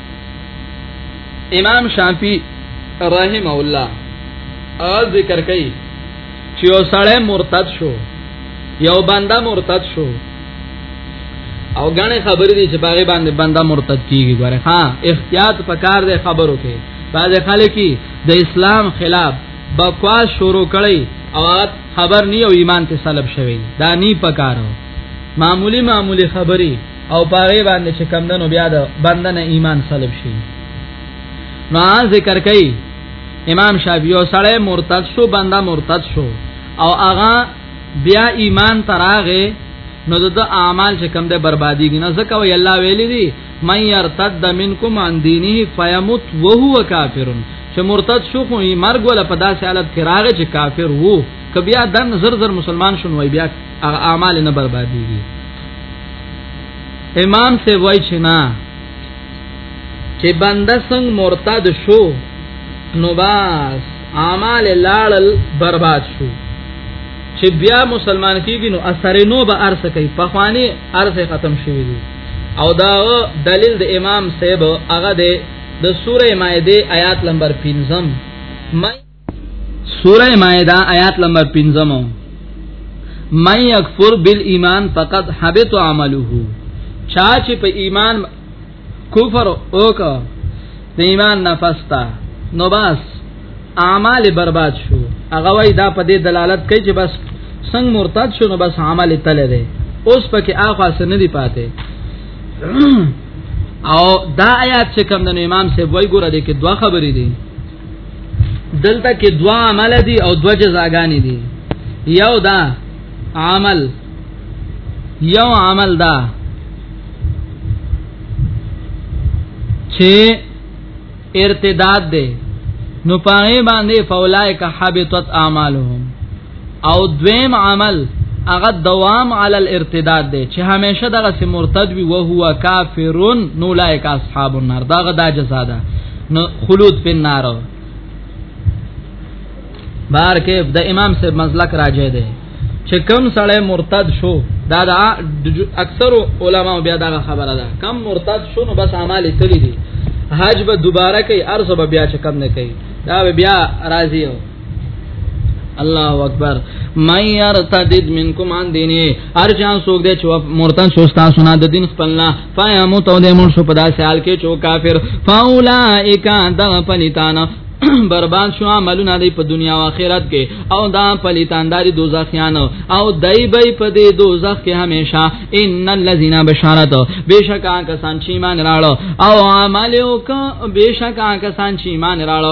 S2: امام شافعي رحم الله او ذکر کوي چې یو سړی مرتد شو یو بنده مرتد شو او غاڼه خبرې دي چې باغې باندې بنده مرتد کیږي ګوره ها احتیاط پکار دی خبرو کې بعض خلک د اسلام خلاف بکواس شروع کړي او خبر نه او ایمان ته سلب شوی دا نی پکارو معمولی معمولی خبرې او پاره باندې چې کم دنو بیا د بندنه ایمان سلب شي نو ذکر کوي امام شافعي او سړی مرتد شو بنده مرتد شو او هغه بیا ایمان تراغه نو د اعمال چې کم ده بربادي نه زکه وی الله ویلی دی من يرتد منکم عن دینه فیموت وهو کافر چې مرتد شو خو یې مرګ ولا په داسې حالت کې راغی چې کافر وو کبیا دن زر زر مسلمان شون وای بیا اعمال نه برباديږي امام سے وای چې نه چې بنده څنګه مرتد شو نو باس اعمال لاړل برباد شو چې بیا مسلمان کیږي نو اثر نو به ارسه کوي په خواني ارسه ختم شوی دی او دا دلیل د امام صاحب هغه د سوره مائده آیات نمبر 15 سوره مائده آیات نمبر 15 من یکفر بالایمان فقد حبط عمله چا چې په ایمان کفر وکړ د ایمان نفستا نو بس اعمال برباد شو هغه وای دا په دې دلالت کوي چې بس څنګه مرتد شو نو بس عمل تل دی اوس پکې اخوا سن نه دی پاتې او دا آیات چې کوم د امام سے وای ګوره دې کې دوه خبرې دي دلته کې دوا عمل دي او دوا جزاګانې دي یو دا عمل یو عمل دا چې ارتداد ده نو پای باندې فولائک حبطت اعمالهم او دویم عمل هغه دوام علی الارتداد دی چې همیشه دغه سي مرتد وي او هو کافرون نو لایک اصحاب النار داغه دا جزا ده نو خلود په نار بار کې د امام صاحب مزلک راځي دی چې کم سړی مرتد شو دا دا اکثر علما بیا دا خبره ده کم مرتد شو نو بس اعمال تللی دي حج به دوباره کوي ارزو به بیا چې کم نه کوي دا بیا راضي الله اکبر مَن يَرْتَدِدْ مِنْكُمْ عَنْ دِينِهِ ارجان سوګ دې چې مرتد شو تاسو نه د دین خپل نه فیموت او دې مون شو په داسې حال کې چې کافر فاولائک دغ پلیتان برباد شو عملونه دی په دنیا او آخرت کې او دا پلیتانداری دوزخیان او دای به په دې دوزخ کې همیشه ان الذين بشارت بشکا کسان چې ایمان راړو او عمل وکړه بشکا کسان چې ایمان راړو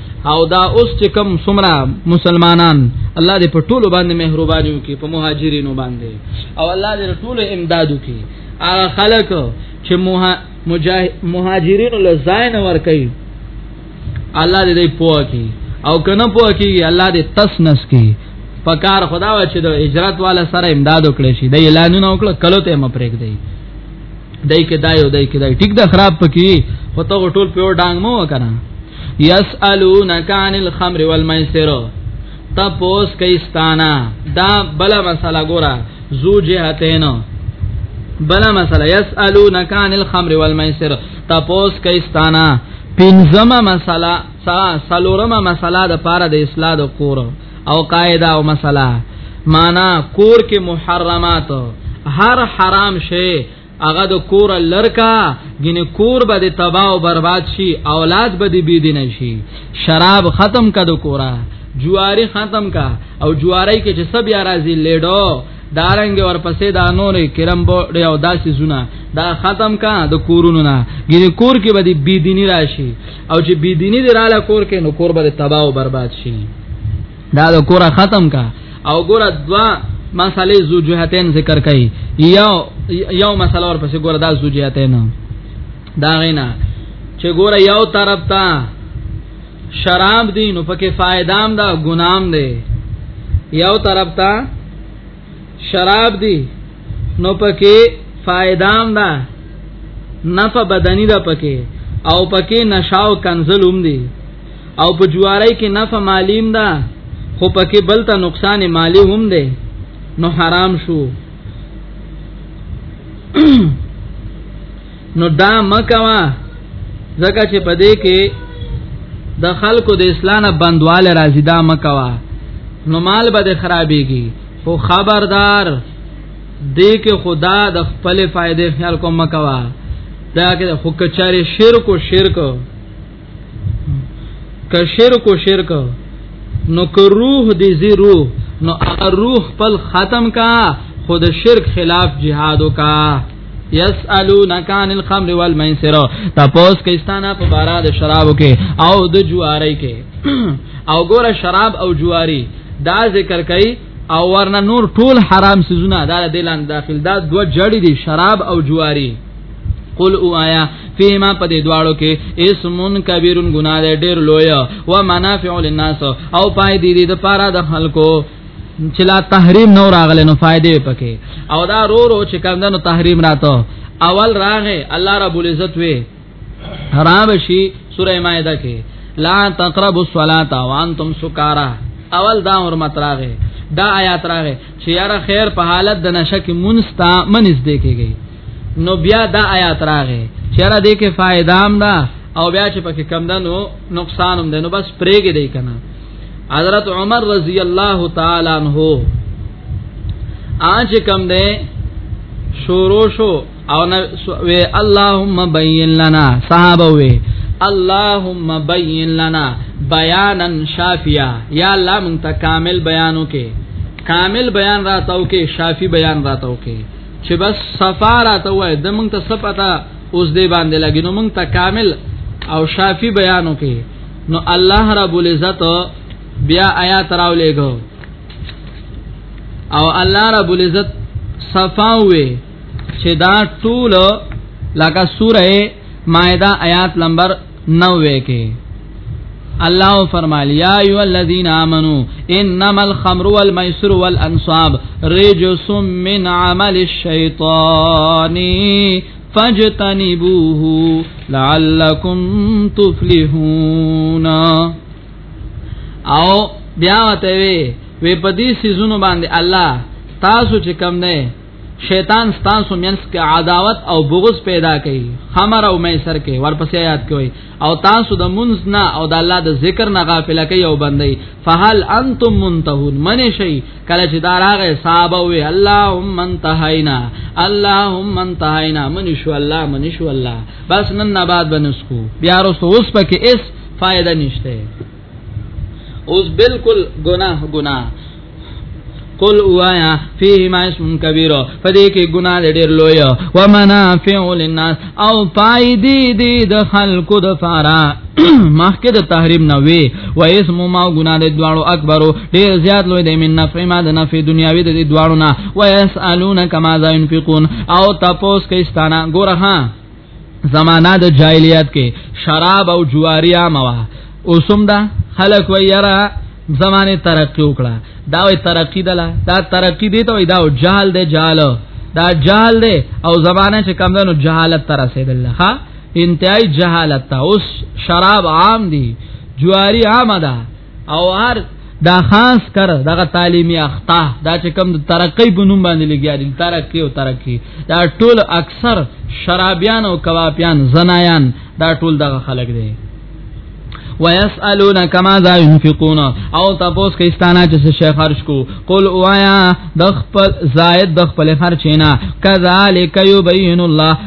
S2: او دا اوس چې کم سمرا مسلمانان الله دې په ټولو باندې مهرباني وکړي په مهاجرینو باندې او الله دې ټولو امداد وکړي هغه خلک چې مهاجرینو لزاین ور کوي الله دې پوه کړي او کنه پوه کړي الله دې تس نس کړي پکار خدا وا چې د اجرات والا سره امداد وکړي شي د اعلانونه وکړه کله ته م پرېګ دی دای کې دایو دای کې دای ټیک دا خراب پکې خو ته ټول پیو ډانګ مو وکړه یسالونک عن الخمر والمیسر تپوس کیستانا دا بلا مسله ګورا زو جهتین بلا مسله یسالونک عن الخمر والمیسر تپوس کیستانا پنځمه مسله سلورمه مسله د پاره د اصلاح د کور او قاعده او مسله معنا کور کې محرمات هر حرام شی هغه د کور لرکا ګین کور به د تباہ او برباد شي اولاد به دی بيدین شي شراب ختم کده کورا جواری ختم کا او جواری کې چې سب یا راځي لیډو دارنګ ورپسې دا نورې کرم بوډ او داسې زونه دا ختم کا د کورونو نه ګین کور کې به دی بيدینی راشي او چې بيدینی دی رااله کور کې نو کور به تباہ او برباد شي دا د کورا ختم کا او ګوره دوا مسالې زو جهتین ذکر کړي یو یو مسله ور پسې ګوره دا زو جهتین دا غینا چې ګوره یو طرف ته شراب دی نو پکې فائدام دا ګنام دی یو طرف ته شراب دی نو پکې فائدام دا نفع بدنی دا پکې او پکې نشاو کنزل هم دی او په جواری کې نفع مالیم ده خو پکې بل ته نقصان مالی هم ده نو حرام شو نو دا مکوا زکه چې پدې کې د خلکو د اسلام بندوال راځي دا مکوا نو مال به خرابېږي خو خبردار دې کې خدا د خپل فائدې خیال کوم مکوا دا کې خو کچاري شرک او شرک که شرک او شرک نو که روح دې زی روح نو هغه روح خپل ختم کا خود شرک خلاف جهاد وکا یسالونک عن الخمر والمیسر تاسو کیستانه په بارا د شرابو کې او د جواری کې او ګوره شراب او جواری دا ذکر کوي او ورنه نور ټول حرام سيزونه دا د دلان داخل دا دو جړې دي شراب او جواری قل او آیا فیما په دې دواړو کې اسمن کبیرن ګناه ده ډېر لوی او منافع للناس او پای دې دې د پاره د خلکو چې لا تحریم نو راغله نو فائدې پکې او دا رو رو چې کمندونو تحریم راته اول راغې الله رب العزت وی حرام شي سوره مائده کې لا تقربوا الصلاه وانتم سکارا اول دا اور متراغه دا آیات راغه چې یار خیر په حالت د نشه کې منستا منځ دی کېږي نو بیا دا آیات راغه چې را دې کې فائدہ هم ده او بیا چې پکې کم ده نو نقصان هم ده نو بس پرېګې دی کنه حضرت عمر رضی الله تعالی عنہ آج کم ده شورو شو او نو وی اللهم بین لنا صحابه وی اللهم بین لنا بیانا شافیا یا الله مونږ ته کامل بیانو کې کامل بیان راتاو کې شافی بیان راتاو کې چې بس سفاره ته وای د مونږ ته سپتا اوس دې باندې لګي نو مونږ ته کامل او شافی بیانو کې نو الله رب العزت بیا آیات راولېګو او الله رب العزت صفاوي چې دا ټول لکه سوره مائده آیات نمبر 90 کې الله فرمایل یا ایو الذین آمنو انما الخمر والمیسر والانصاب رجس من عمل الشیطان فاجتنبوه لعلکم تفلحون او بیا وته وی په دې سيزونو باندې الله تاسو چې کم نه شیطان ستاسو منس کې عداوت او بغض پیدا کوي خمر او میسر کې ورپسې یاد کوي او تاسو د منځ نه او د الله د ذکر نه غافل کوي او بندي فهل انتم منتهون من شي کله چې دا راغې صاحب وي اللهم انتهینا اللهم انتهینا من شو الله من شو الله بس نن نه بعد بنسکو بیا رسو اوس پکې اس فائدہ نشته اوس بالکل ګناه ګناه قل وایا فيه ما اسم کبیر فدې کې ګناه ډېر لوی او منافع للناس او فائدې دې د خلکو د فارا مخکې د تحریم نه وی و اسم ما ګناه د دواړو اکبرو ډېر زیات لوی دی من نفع ما د نفع دنیاوی د دواړو نه و يسالون کما ذا ينفقون او تاسو کې ستانه ګوره ها زمانہ د جاهلیت کې شراب او جواری عام وا اوسم دا خلک وای یرا زمانه ترقی وکړه دا وی ترقی دلا دا ترقی دی ته وی دا جهل دی جهل دا جهل دی او زمانه چې کم دنو جهالت تر رسیدل ها انتهای جهالت اوس شراب عام دی جواری عام ده او هر دا خاص کر دغه تعلیمي اخطا دا چې کوم د ترقۍ په نوم باندې لګیا دي ترقۍ او ترقۍ دا ټول اکثر شرابیان او کبابیان زنایان دا ټول دغه خلک دي ويسالون كما ذا ينفقون او تاسو کې استانه چې شي خرج کو قل وایا د خپل زائد د خپل خرچینا کذالک یبین الله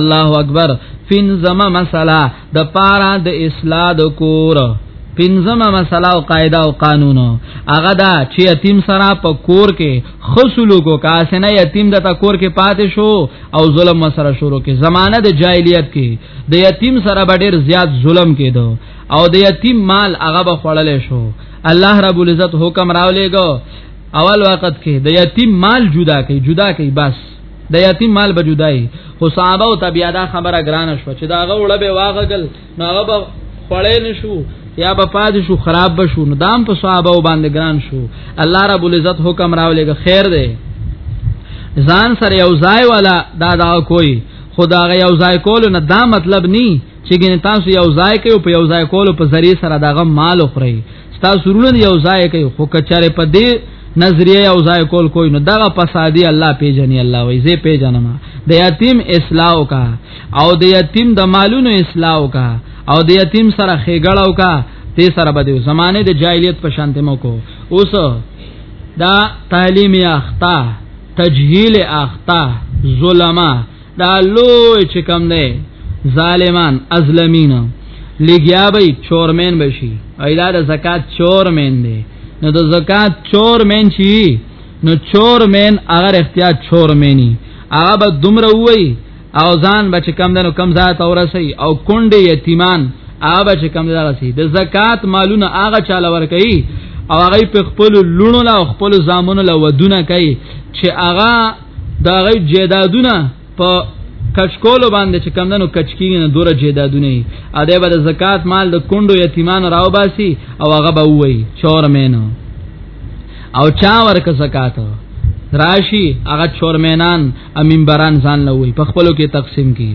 S2: الله اکبر پنځمه مسله د پارا د اصلاح د کور پنځمه مسله او قاعده او قانون هغه دا چې یتیم سره په کور کې خصلو کو کاسنه یتیم د کور کې پاتې شو او ظلم سره شروع کې زمانه د جاهلیت کې د یتیم سره ډېر زیات ظلم کېدو او د یتیم مال هغه به خړل شو الله رب العزت حکم راولېګو اول وخت کې د یتیم مال جدا کړي جدا کړي بس د یتیم مال به جدای خو صحابه او تبیا دا خبره ګران شو چې دا غوړه به واغګل نو هغه به خړې نشو یا به پاد شو خراب بشو نو دام په صحابه او باندې ګران شو الله رب العزت حکم راولېګه خیر دی ځان سره یو ځای والا دا دا کوئی خدا غي او ځای کول نه دا مطلب ني چې ګنې تاسو یو ځای کې او په یو ځای کولو په ذریعہ سره دغه مال خورئ تاسو رونه یو ځای کې خو کچاره په دې نظریه یو ځای کول کوی نو دغه فسادی الله پیژني الله وای زه پیژنم د یتیم اصلاح کا او د یتیم د مالونو اصلاح کا او د یتیم سره خېګړاو کا دې سره بده زمانه د جاهلیت په شانته مو کو اوس دا تعلیم اخطا تجهیل اخطا ظلمه دا لوی چې کم دی ظالمان ازلمین لګیا به چورمن بشي ایدا د زکات چورمن دی نو د زکات چورمن چی نو چورمن اگر اختیار چورمنی هغه به دومره وای او ځان بچ کم دنو کم ذات اورسي او کونډه یتیمان هغه بچ کم دغسی د زکات مالونه هغه چاله ور کوي او هغه په خپل لونو لا خپل زامنو لا ودونه کوي چې هغه دا غي جیدادونه په کچکول باندې چې کمندنو کچکیږي نه دوره جیدادونه ای ا دې به زکات مال د کندو یتیمان راو باسي او هغه به وای چور مینو او چا ورک زکات راشي هغه چور مینان ا منبران ځان لوي په خپلو کې تقسیم کی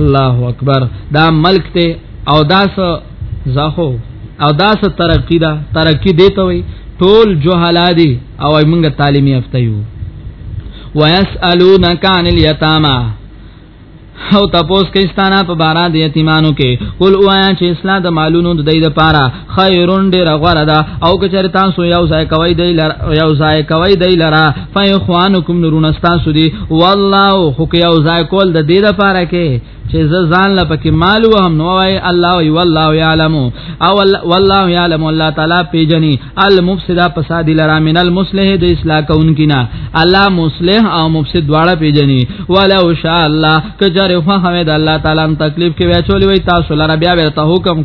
S2: الله اکبر دا ملک ته او داس زاخو او داس ترقی دا ترقی دیته وي ټول جوهلا دي او ای مونږه تعلیم یافته یو ويسالونک عن اليتامى او تاسو کې ستانه په بارا د یتیمانو کې قل اوایا چې اصلاح د مالونو د دې لپاره خیرون ډیر غوړه ده او که چېرې تاسو یو ځای کوي دی لر یو ځای کوي دی لرا فیخوانکم نورون تاسو دی والله خو یو ځای کول د دې لپاره کې چې ځان لا پکې مال وهم نو وای الله وی والله یعلم او والله یعلم الله تعالی پیجنی المفسد فساد لرا من المصلح د اصلاح کونکینا الله مصلح او مفسد دواړه پیجنی ولو شاء الله کجره خو حمد الله تعالی تکلیف کې وچولې وای تاسو لره بیا ورته حکم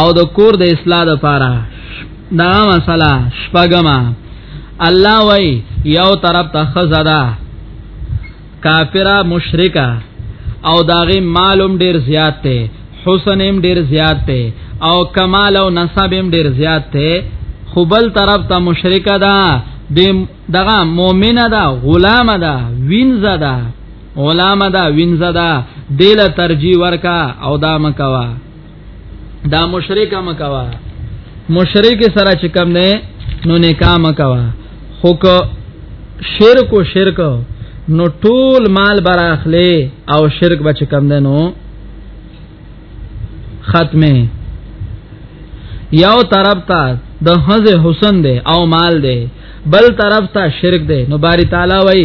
S2: او د کور د اصلاح لپاره دا مسله شپګما الله وای یو طرف ته خزدا کافرا مشرکا او داغه مالوم ډیر زیات ته حسن هم ډیر زیات ته او کمال او نسب هم ډیر زیات ته خپل طرف ته مشرکا دا دغه مؤمنه دا غلامه دا وینځه دا غلامه دا وینځه دا دله ترجی ورکا او دا مکوا دا مشرک مکوا مشرک سره چې کم نه نو نکاح مکوا خو که شرک او شرک نو ټول مال بر اخلي او شرک بچ کم نه نو ختمه یو طرف ته د حزه حسن دی او مال دی بل طرف ته شرک دی نو باری تعالی وای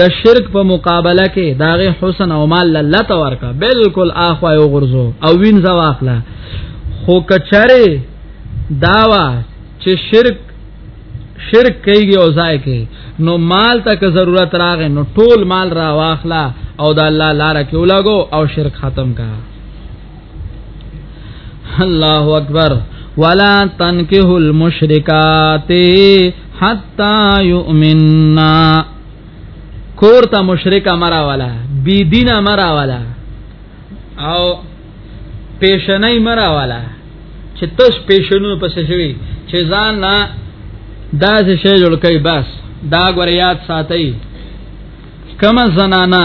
S2: د شرک په مقابله کې داغه حسن او مال لاله تا ورکا بالکل اخوا یو غرزو او وینځه واخلا خو کچره داوا چې شرک شرک کوي او ځای کوي نو مال ته که ضرورت راغې نو ټول مال را واخلا او د الله لار کې ولاګو او شرک ختم کا الله اکبر ولا تنکه المشرکات حتا یؤمننا کور ته مشرک مرا والا بی دین مرا والا او پیشنای مرا والا چې تاسو پیشنو پس شوی چې ځان نه دا څه شی جوړ کوي بس دا غوړیات ساتي کما زنانا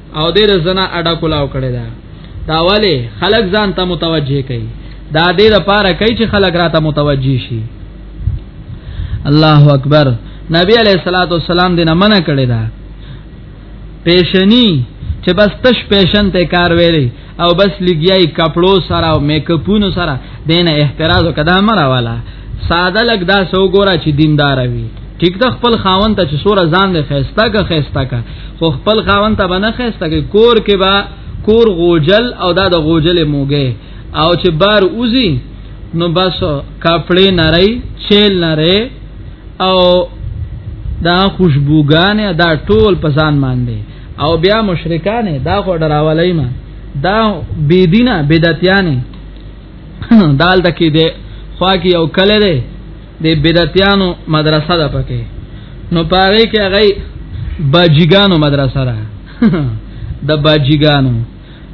S2: او دې زنا اډا کولاو کړی دا دا ولی خلق ځان ته متوجه کوي دا دې لپاره کوي چې خلق راته متوجه شي الله اکبر نبی علیہ الصلوۃ والسلام دې نه منع کړی دا پیشنی چې بس تش پیشن ته کار ویلې او بس لګیای کپړو سره او میک اپونو سره دین احتراز کدا مرا والا ساده لګ دا سو ګورا چې دیندار وي ټیک د خپل خاون ته چې سوره ځان له خيستا کا خيستا کا خو خپل خاون ته بنه خيستا کې کور کې با کور غوجل او دا د غوجل موګه او چې بار اوزي نو بس کپڑے نری چیل نری او دا خوشبوګانه دا ټول پسان باندې او بیا مشرکان دا خو ډراولای ما دا بی دینه بدعتیان دال دکی دی خوا کې یو کله دی د بدعتیانو مدرسه ده پکې نو پاره کې هغه باجیګانو مدرسه ده د باجیګانو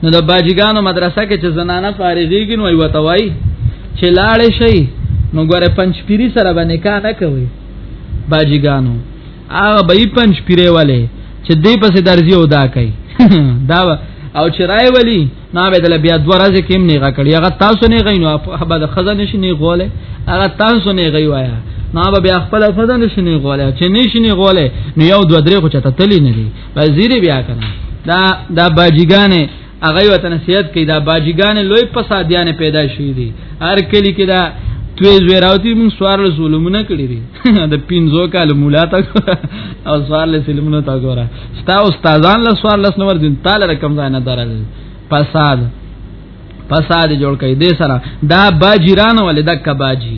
S2: نو د باجیګانو مدرسه کې چې زنانه فارغېږي نو یو توای چې لاړې شي نو ګوره پنځپيري سره باندې کا نه کوي باجیګانو هغه به پنځ پیره والے چې دې پسې درځي او دا کوي دا او چې راي ولي نو به دل بیا دوه ورځې کېم نه غکړي هغه تاسو نه غینو هغه د خزانه شي نه غوله هغه تاسو نه غي وایا نو به بیا خپل خزانه شي نه غوله چې نه شي نه غوله نو یو دوه درې خو چته تلی نه دي وزیر بیا کنه دا دا باجیګانه هغه یو ته نصیحت کوي دا باجیګان لوی فسادیان پیدا شوی دي هر کلی کې دا توی زوی راوتی مون سوار له ظلمونه کړی دي د پینځو کال مولا تا او سوار له ظلمونه تا ګورا ستا استادان له سوار لس نور دین تعالی رقم ځای نه درل فساد فساد جوړ کړي دې سره دا باجیران ولې دک باجی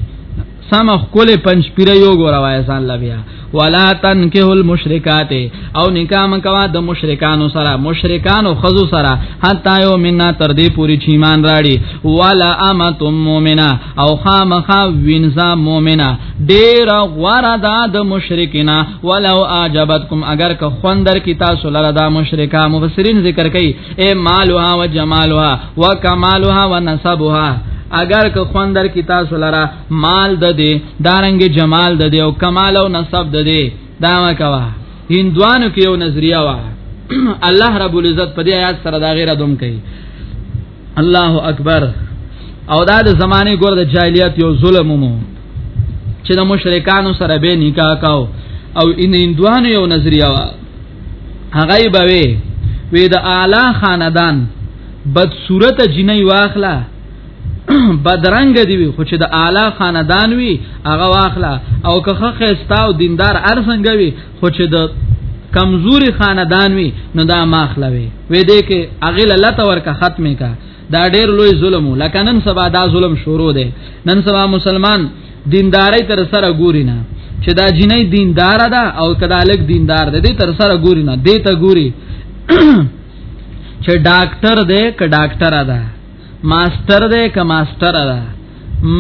S2: سم خپل پنځ پیره یو ګور وای ځان لبیا ولا تنکه المشرکات او نکاح مکوا د مشرکانو سره مشرکانو خزو سره حتا یو منا تر دې پوری چې ایمان راړي ولا امت مؤمنه او خامخا وینزا مؤمنه ډیر غوړه دا د مشرکینا ولو اجبتکم اگر که خوندر کی تاسو لره دا مشرکا مفسرین ذکر کوي اے مالها و جمالها و کمالها و نسبها اگر که خوندر کی تاسو لرا مال د دې دارنګ جمال د دې او کمال او نسب د دې دا ما کوا هندوانو کې یو نظریه وا الله رب العزت په دې آیات سره دا غیره دوم کوي الله اکبر او دا د زمانه ګور د جاهلیت یو ظلم مو چې د مشرکانو سره به نکاح کاو او ان اندوانو یو نظریه وا هغه به وی وی د اعلی خاندان بد صورت جنې واخلا بدرنګ دی وی خو چې د اعلی خاندان وی هغه واخلا او که خستا او دیندار ارسنګ وی خو چې د کمزوري خاندان وی نو دا ماخلوي وې دې کې اغل الله تورکه ختمه کا دا ډیر لوی ظلم لکه نن سبا دا ظلم شروع دی نن سبا مسلمان دینداري تر سره ګوري نه چې دا جنې دیندار ده او کدالک دیندار ده دې تر سره ګوري نه دې ته ګوري چې ډاکټر دې ک ډاکټر ده ماستر دې ک ماستر ده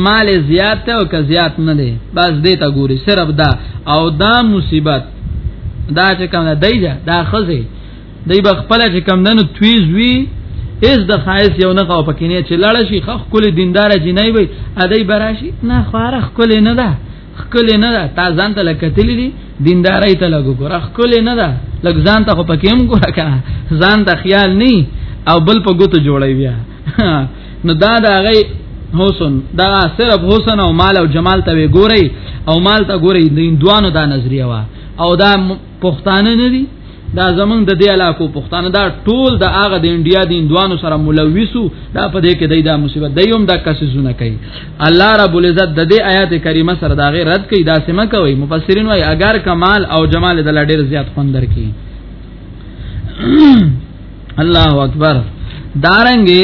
S2: مال زیات او ک زیات نه دې بس دې ته ګوري صرف دا او دا مصیبت دا چې کوم دی دا خزه دی به خپل چې کم دنو تویز وی اس د خایس یو نه قاو پکې نه چې لړ شي خخ کول دیندار جنای وي ادی براشي نه خاره خکل نه ده خکل نه ده تا ځان ته لکتل دي دیندارای ته لګو ګره خکل نه ده لګ ځان ته خو پکې هم ګره کنه ځان ته خیال نه او بل په ګوتو جوړی بیا نو دا دا غي حسن دا صرف حسن او مال او جمال ته ګوري او مال ته ګوري د دوانو دا نظریه وا او دا پښتانه نه دي دا زمنګ د دې علاقو پښتانه دا ټول د هغه د انډیا د اندوانو سره ملوثو دا په دې کې د دا مصیبت دیم دا کس زونه کوي الله رب العزت د دې آیات کریمه سره دا غیر رد کوي دا سم کوي مفسرین وايي اگر کمال او جمال د لړ ډیر زیات خوندر کی الله اکبر دارنګي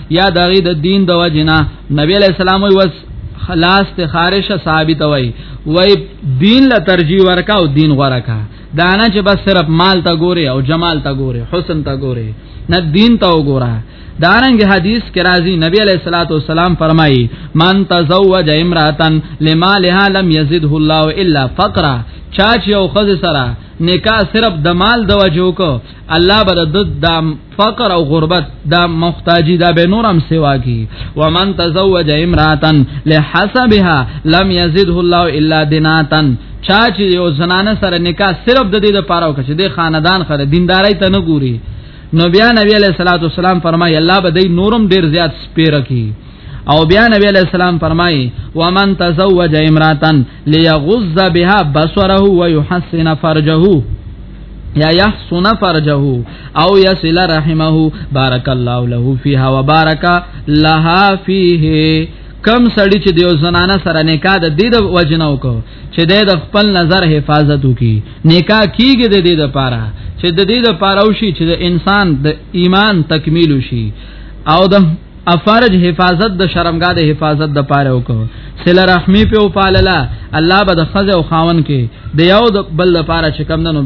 S2: یا دغه د دین د وجنا نبی علیہ السلام وی وس خلاص ته خارش ثابت وای وای دین لا ترجیح ورکا او دین غورا کا دانا چې بس صرف مال تا ګوره او جمال تا ګوره حسن تا ګوره نه دین تا وګوره دارنګ حدیث کې راځي نبی علیہ الصلوۃ والسلام فرمایي من تزوج امراتن لما لها لم يزده الله الا فقرا چا چې او خذ سره نکاح صرف د مال د وجو کو الله بر د د فقر او غربت د محتاجی دا به نورم سیوا کی ومن تزوج امراتن لحسبها لم يزده الله الا دناتن چا چې یو زنانه سره نکاح صرف د دې لپاره وکړي چې د خاندان خره دینداري ته نه ګوري نو بیا نبی علیہ الصلوۃ والسلام فرمایي الله به دې نورم ډیر زیات سپیره کی او بیا نبی علیہ السلام فرمایي ومن تزوج امراتن ليغض بها بصره ويحسن فرجه یا یحسن فرجه او یصل رحمه بارک الله له فیها وبارک لها فیه کم سړی چې دیو زنانه سره نکاح د دې د وجنو کو چې د خپل نظر حفاظت وکي نکاح کیږي د دې د پاره چې د دې د پاره وشي چې د انسان د ایمان تکمیل وشي او د افرج حفاظت د شرمګاه د حفاظت د پاره وکړو سله رحمی په او پاللا الله به د خزه او خاون کې د یو د بل لپاره چې کم دنو